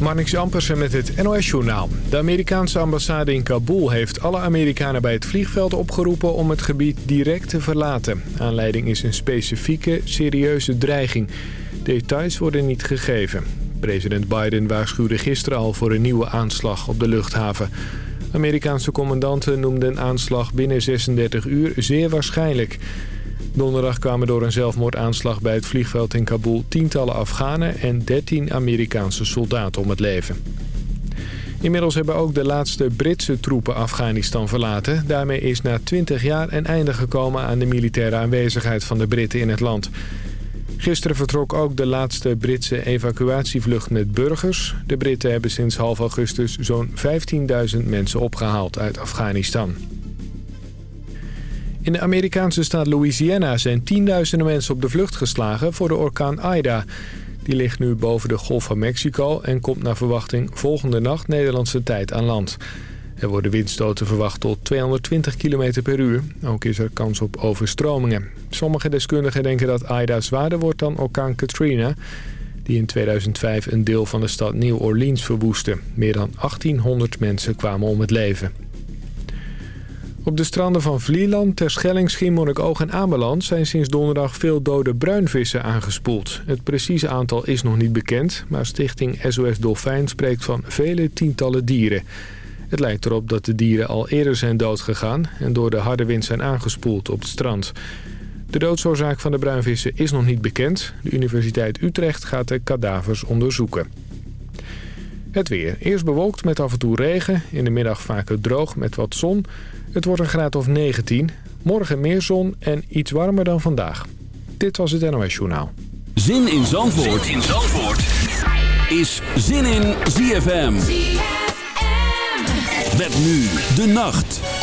Marnix Ampersen met het NOS-journaal. De Amerikaanse ambassade in Kabul heeft alle Amerikanen bij het vliegveld opgeroepen om het gebied direct te verlaten. Aanleiding is een specifieke, serieuze dreiging. Details worden niet gegeven. President Biden waarschuwde gisteren al voor een nieuwe aanslag op de luchthaven. Amerikaanse commandanten noemden een aanslag binnen 36 uur zeer waarschijnlijk. Donderdag kwamen door een zelfmoordaanslag bij het vliegveld in Kabul tientallen Afghanen en 13 Amerikaanse soldaten om het leven. Inmiddels hebben ook de laatste Britse troepen Afghanistan verlaten. Daarmee is na 20 jaar een einde gekomen aan de militaire aanwezigheid van de Britten in het land. Gisteren vertrok ook de laatste Britse evacuatievlucht met burgers. De Britten hebben sinds half augustus zo'n 15.000 mensen opgehaald uit Afghanistan. In de Amerikaanse staat Louisiana zijn tienduizenden mensen op de vlucht geslagen voor de orkaan Ida. Die ligt nu boven de Golf van Mexico en komt naar verwachting volgende nacht Nederlandse tijd aan land. Er worden windstoten verwacht tot 220 km per uur. Ook is er kans op overstromingen. Sommige deskundigen denken dat Ida zwaarder wordt dan orkaan Katrina... die in 2005 een deel van de stad New Orleans verwoestte. Meer dan 1800 mensen kwamen om het leven. Op de stranden van Vlieland, Terschelling, Schiermonnikoog en Ameland... zijn sinds donderdag veel dode bruinvissen aangespoeld. Het precieze aantal is nog niet bekend... maar stichting SOS Dolfijn spreekt van vele tientallen dieren. Het lijkt erop dat de dieren al eerder zijn doodgegaan... en door de harde wind zijn aangespoeld op het strand. De doodsoorzaak van de bruinvissen is nog niet bekend. De Universiteit Utrecht gaat de kadavers onderzoeken. Het weer. Eerst bewolkt met af en toe regen. In de middag vaker droog met wat zon... Het wordt een graad of 19. Morgen meer zon en iets warmer dan vandaag. Dit was het NOS Journaal. Zin in Zandvoort, zin in Zandvoort. is Zin in ZFM. ZFM. Met nu de nacht.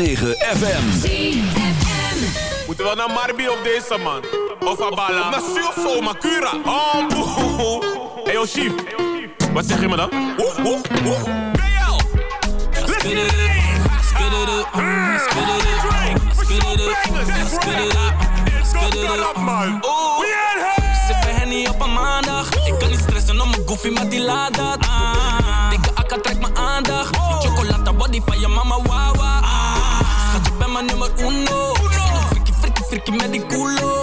FM. Moeten we naar Marbi op deze man? Of Abala? Na zo, Makura. Oh, boe. Hey, yo, chief. Wat zeg je me dan? Oef, oef, oef. BL. Let's get it. Spit it up. Spit it up. Spit it up. Spit it up. Spit it up, man. Oeh. Henny op een maandag. Ik kan niet stressen om mijn goofy, maar die laat dat. Frikkie met die culo.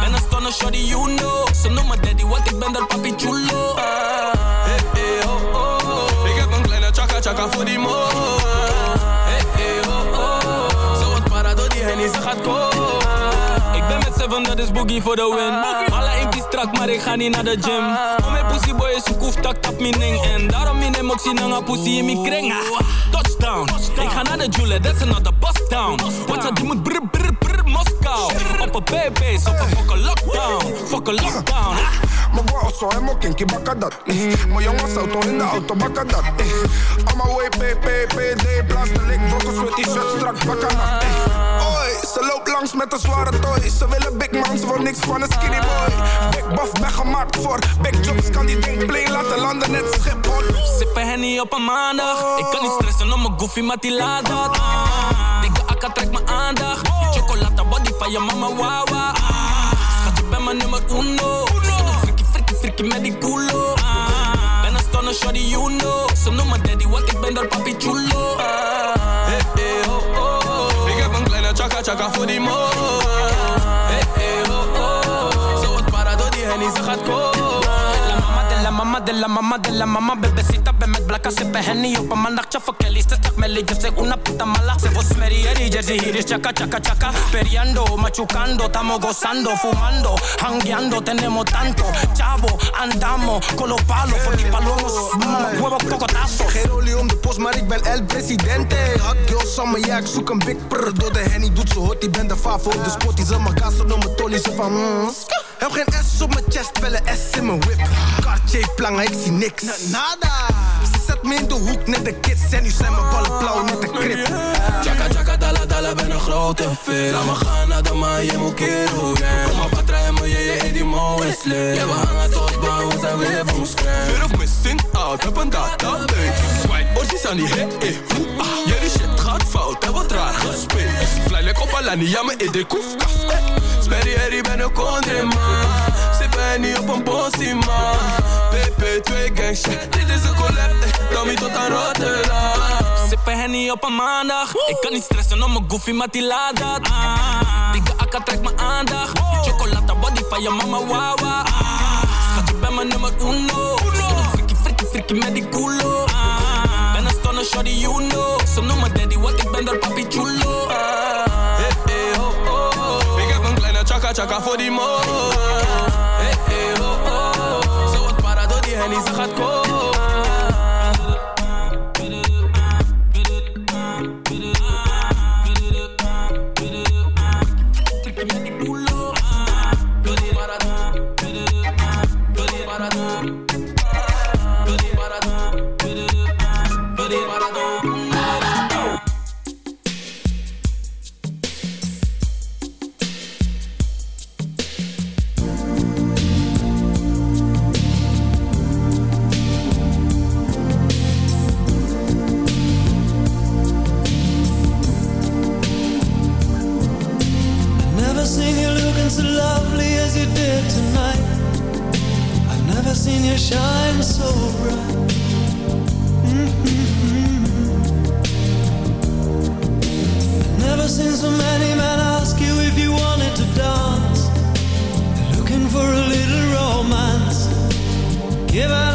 Ben een stunner, shorty, you know. Ze noemen daddy, want ik ben daar papi chulo. Hey, hey, oh, oh, oh. Ik heb een kleine chaka chaka voor die mo. Hey, hey, oh, oh. Zo wat para door die hennie, ze gaat komen. Ik ben met seven, dat is boogie voor de win. Alle impie strak, maar ik ga niet naar de gym. Om mijn pussy boy is een koef, tak tap mijn ding. En daarom in emotie, nanga pussy in mijn kring. Ah, Touchdown, ik ga naar de Jule, that's another bust down. Wat ze die moet brr brr Moskou. Op een baby's, op een fucking lockdown. Fucking lockdown. Mijn bro zo helemaal kinky, bakka dat. Mijn jongens auto in de auto, bakka dat. On my way, PPPD, plastic, brokkels met t-shirt, strak, bakka dat. Oi, ze loopt langs met een zware toy. Ze willen big man, ze wil niks van een skinny boy. Big buff, ben gemaakt voor big jobs, kan die ding play laten landen net Schiphol. Sippen Henny op een maandag. Ik kan niet stressen om mijn goofy, maar die laat dat. Dikke akka trekt mijn aandacht. Die chocolata body van je mama, wawa. Schat, je mijn nummer uno. Frikkie, frikkie, frikkie met die culo. Ben you know. Ze noemen daddy, want ik ben daar papi chulo. Hey, hey, oh, oh. Ik heb een kleine chaka chaka voor die mo. Oh, oh. Zo wat para door die hennie, ze gaat komen. La mama de la de mamá de la mamá. Bebecita, ven met blakka, sippen henny op een maandagje. Voor Kelly, Melly, je zegt una puta mala. Se vos smerry, jersey, hier is chaka, chaka, chaka. Periando, machucando, estamos gozando, fumando, hangueando, tenemos tanto. Chavo, andamos con los palos, voor die palomos, huevos cocotazos. Geen om de post, maar ik ben el presidente. Hot girl summer, ja, ik zoek een big prr. Door de henny doet ze hot, die ben de favo op de spot. Die ze mijn gas op mijn tolly, ze van mm. Heb geen S op mijn chest, wel een S in mijn whip. Plangen, ik zie niks. Nada. Ze zet me in de hoek, net de kids. En nu zijn mijn ballen blauw, net de krip. Chaka chaka dala dala ben een grote fit Laat me gaan naar de maan, je moet keren Kom maar patra en me, je je die mo is lit Ja we hangen tot baan, we zijn weer van Fear of missing out, heb een database Swipe, orsies aan die hit, eh, hoe, ah Jullie shit gaat fout, heb wat raar gespeeld like op Alani, ja me in de koef, kaf, eh Sperry, herrie, ben een country man Sippen niet op een bossie man PP2 gang shit, dit is een collab, eh Tommy tot aan Rotterdam Sippen henny op een maandag. Ik kan niet stressen om mijn goofy, maar die laat dat. Ah, dikke akka trekt mijn aandacht. Die chocolate body van je mama, wawa. Ah, schat, je bent mijn nummer uno. Frikkie, frikkie, frikkie met die culo. Ah, stunner, shorty, you know. Ze noemen daddy, want ik ben daar papi chulo. Ah, Hey, hey, ho, ho Ik heb een kleine chaka chaka voor die mo Hey, hey, ho, ho Zo wat para door die hennie, ze gaat komen seen you shine so bright. Mm-hmm. Never seen so many men ask you if you wanted to dance. Looking for a little romance. Given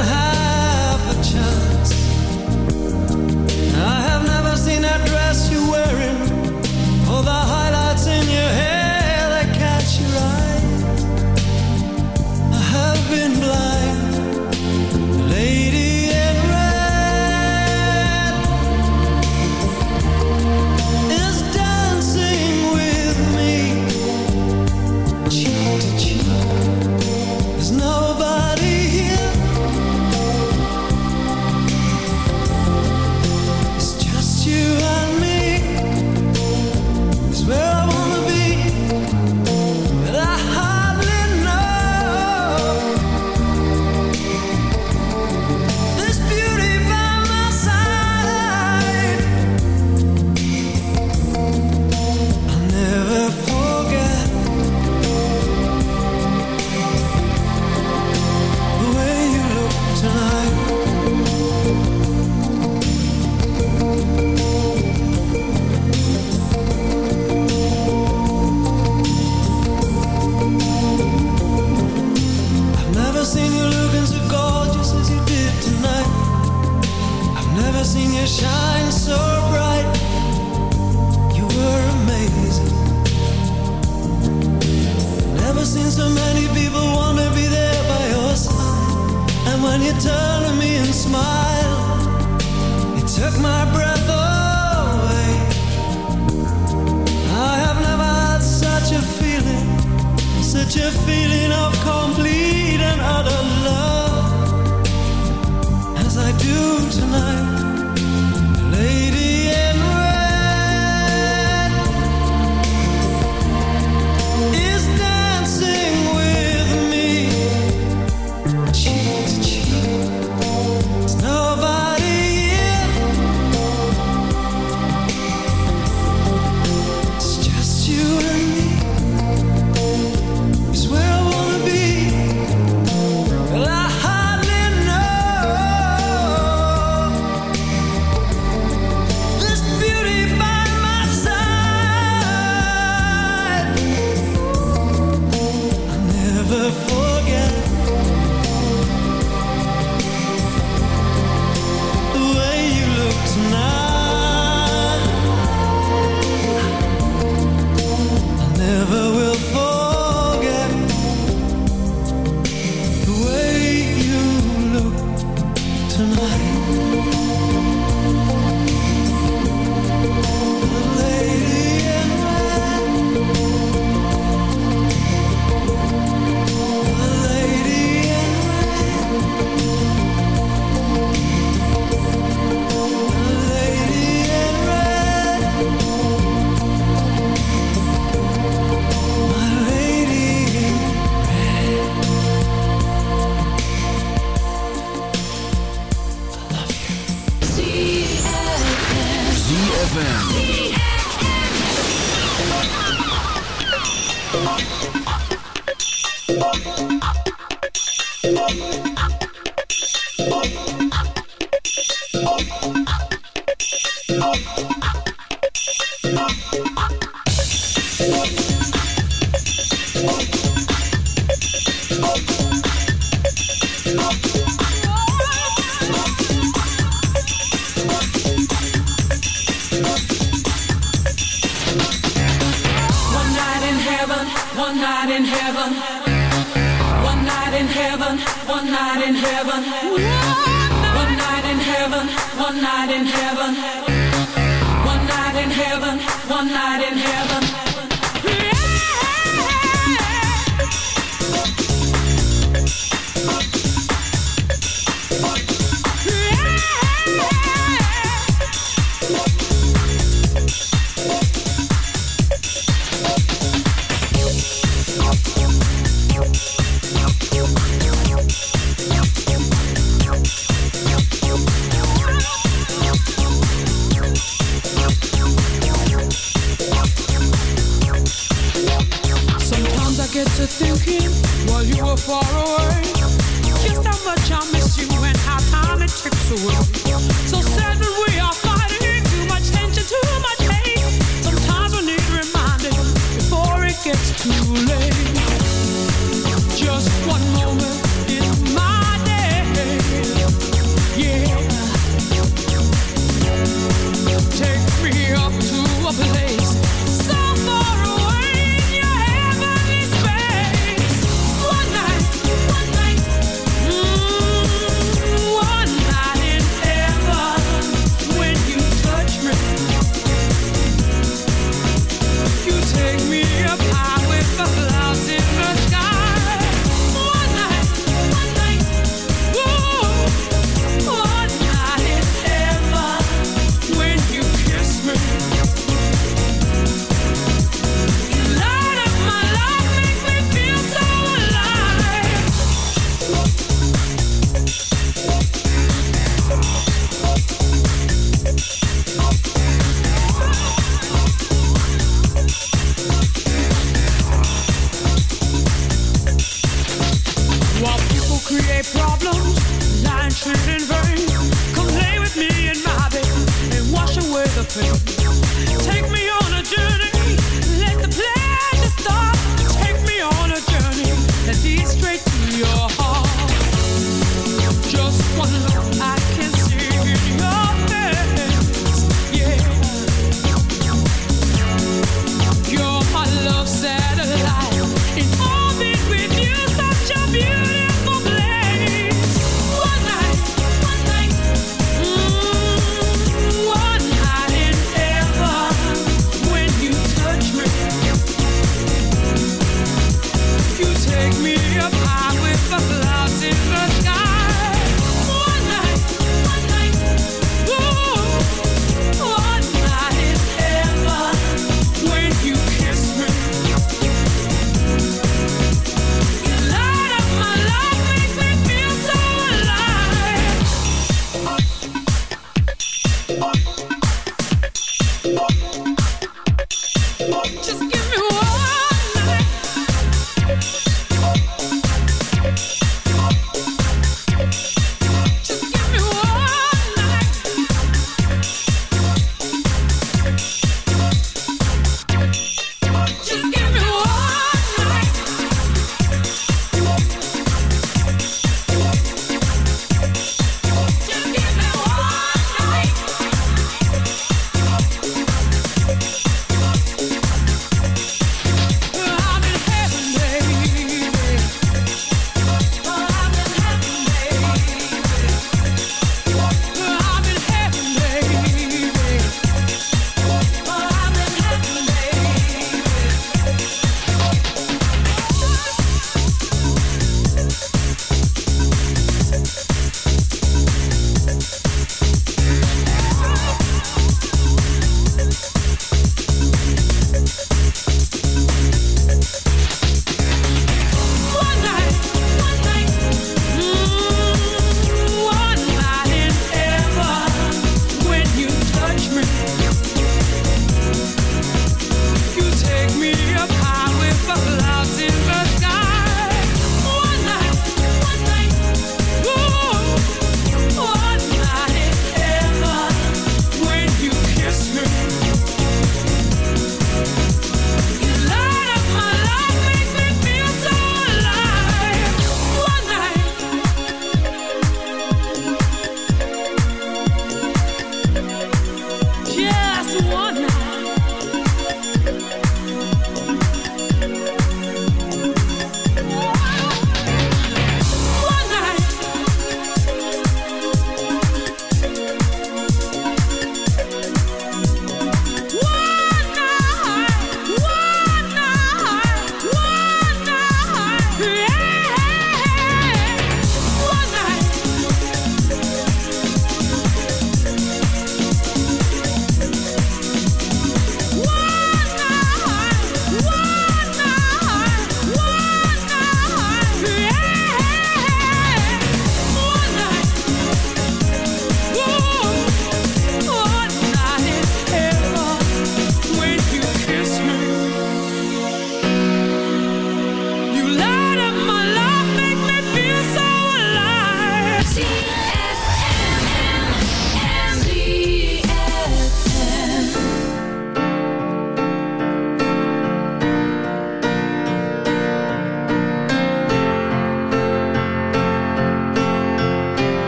take me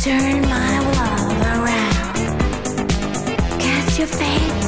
Turn my world around. Cast your fate.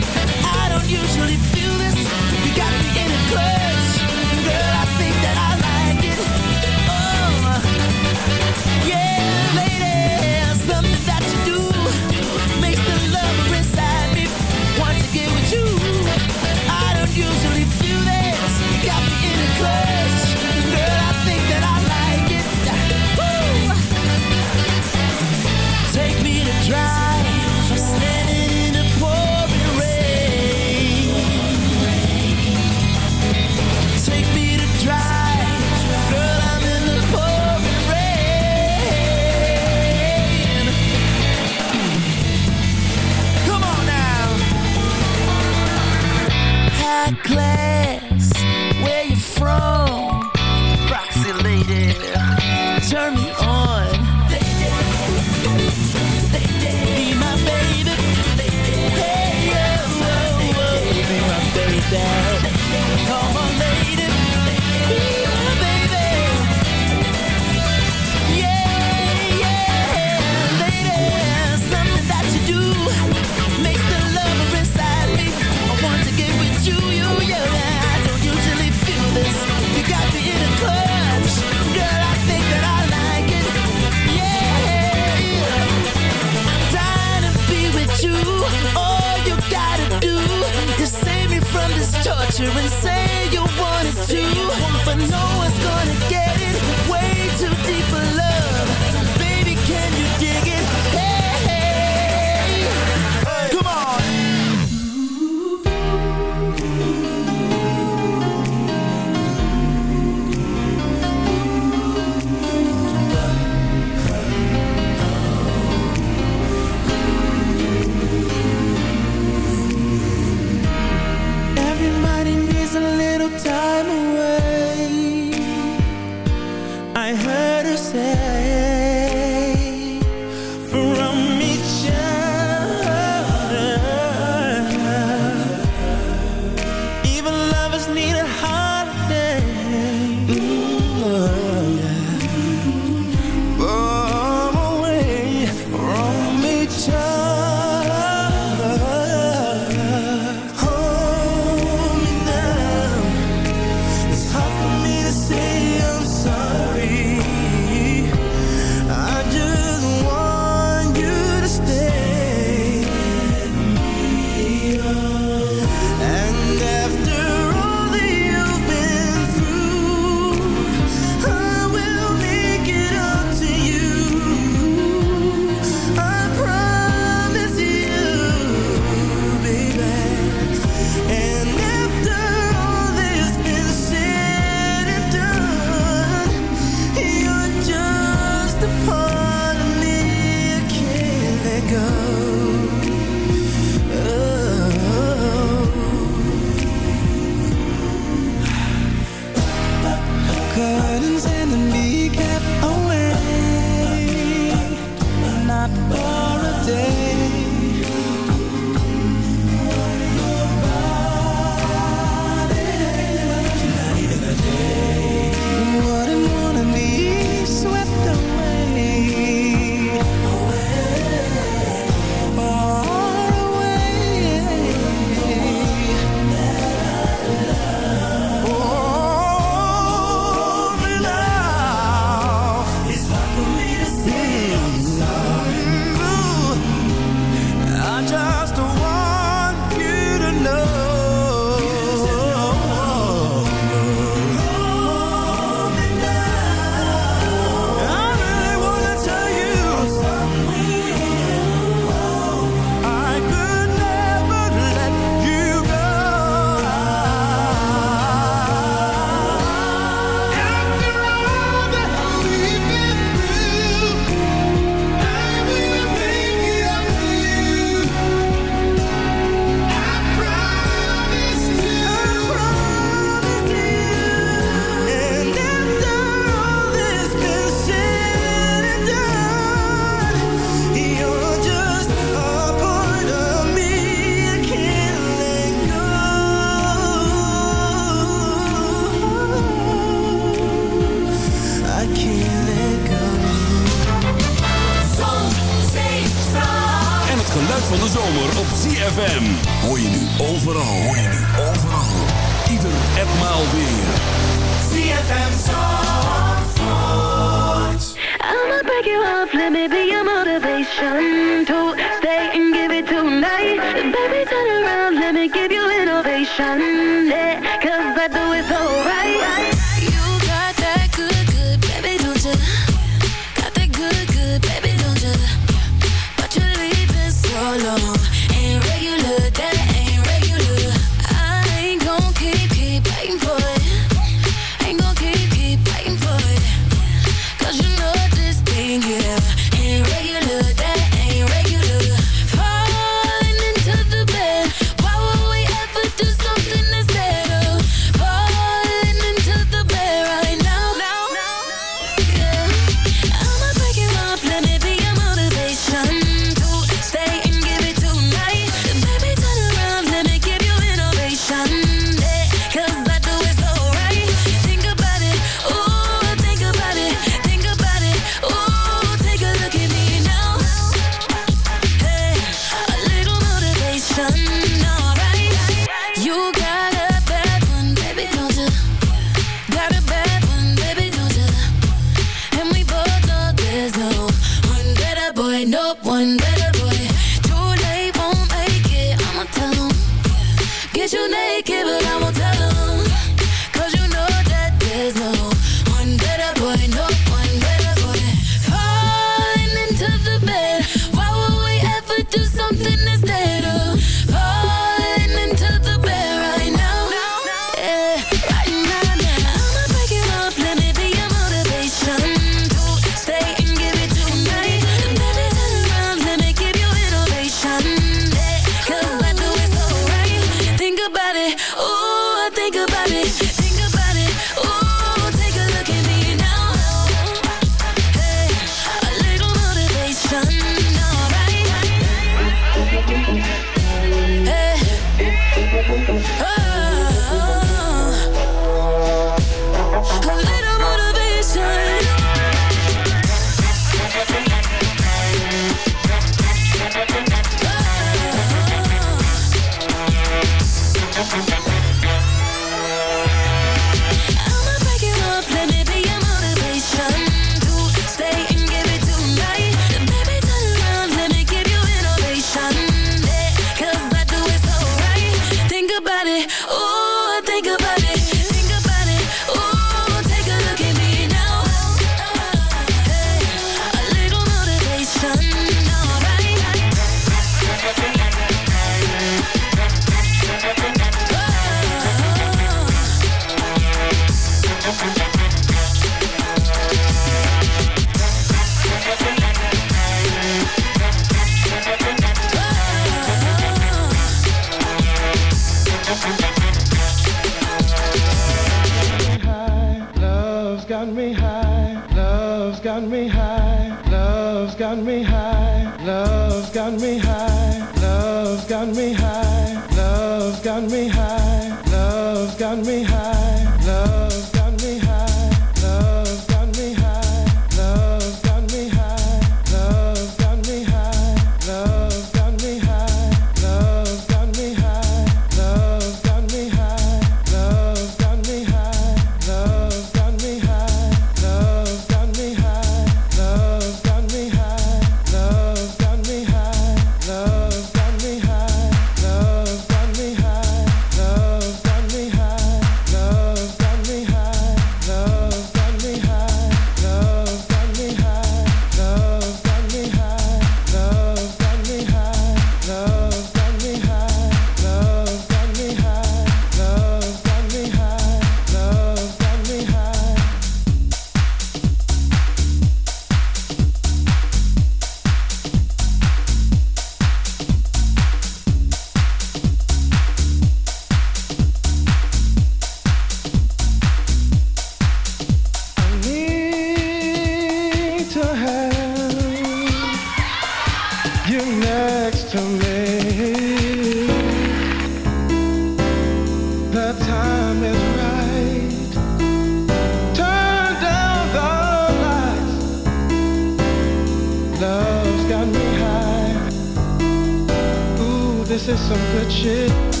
Some good shit.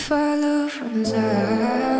If our love runs out?